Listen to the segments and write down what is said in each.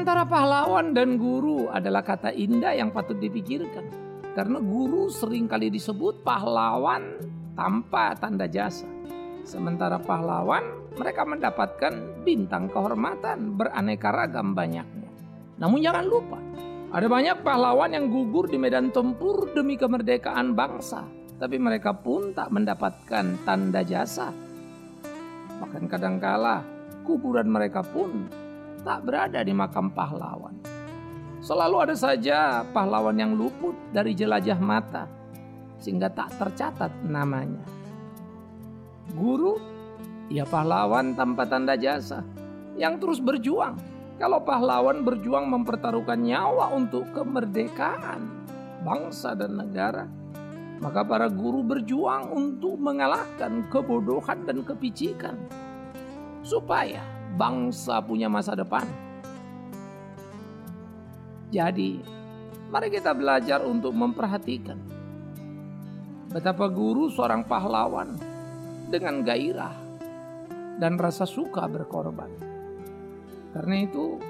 Pahlawan dan guru adalah kata indah yang patut dipikirkan. Karena guru sering kali disebut pahlawan tanpa tanda jasa. Sementara pahlawan mereka mendapatkan bintang kehormatan beraneka ragam banyaknya. Namun jangan lupa, ada banyak pahlawan yang gugur di medan tempur demi kemerdekaan bangsa. Tapi mereka pun tak mendapatkan tanda jasa. Bahkan kadangkala kuburan mereka pun tak berada di makam pahlawan. Selalu ada saja pahlawan yang luput dari jelajah mata sehingga tak tercatat namanya. Guru, ya pahlawan tanpa tanda jasa yang terus berjuang. Kalau pahlawan berjuang mempertaruhkan nyawa untuk kemerdekaan bangsa dan negara, maka para guru berjuang untuk mengalahkan kebodohan dan kepicikan supaya bangsa punya masa depan. Jadi, mari kita belajar untuk memperhatikan betapa guru seorang pahlawan dengan gairah dan rasa suka berkorban. Karena itu,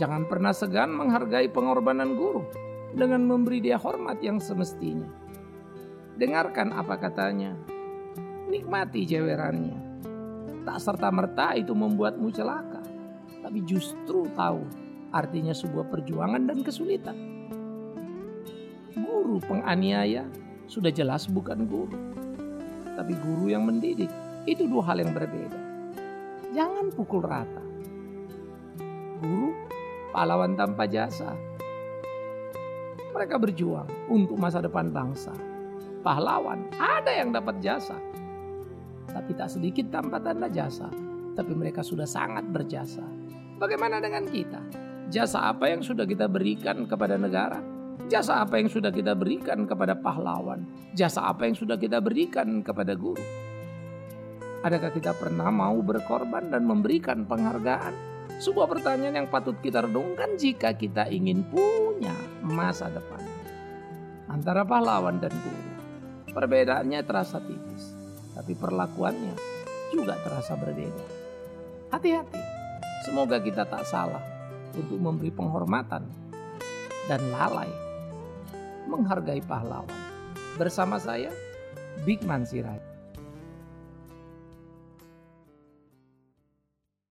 jangan pernah segan menghargai pengorbanan guru dengan memberi dia hormat yang semestinya. Dengarkan apa katanya, nikmati jewerannya tak serta-merta itu membuatmu celaka, tapi justru tahu artinya sebuah perjuangan dan kesulitan. Guru penganiaya sudah jelas bukan guru, tapi guru yang mendidik itu dua hal yang berbeda. Jangan pukul rata. Guru pahlawan tanpa jasa. Mereka berjuang untuk masa depan bangsa. Pahlawan ada yang dapat jasa, tapi tak sedikit tanpa tanda jasa. Tapi mereka sudah sangat berjasa. Bagaimana dengan kita? Jasa apa yang sudah kita berikan kepada negara? Jasa apa yang sudah kita berikan kepada pahlawan? Jasa apa yang sudah kita berikan kepada guru? Adakah kita pernah mau berkorban dan memberikan penghargaan? Sebuah pertanyaan yang patut kita renungkan jika kita ingin punya masa depan. Antara pahlawan dan guru. Perbedaannya terasa tipis tapi perlakuannya juga terasa berbeda. Hati-hati, semoga kita tak salah untuk memberi penghormatan dan lalai menghargai pahlawan. Bersama saya, Big Man Sirait.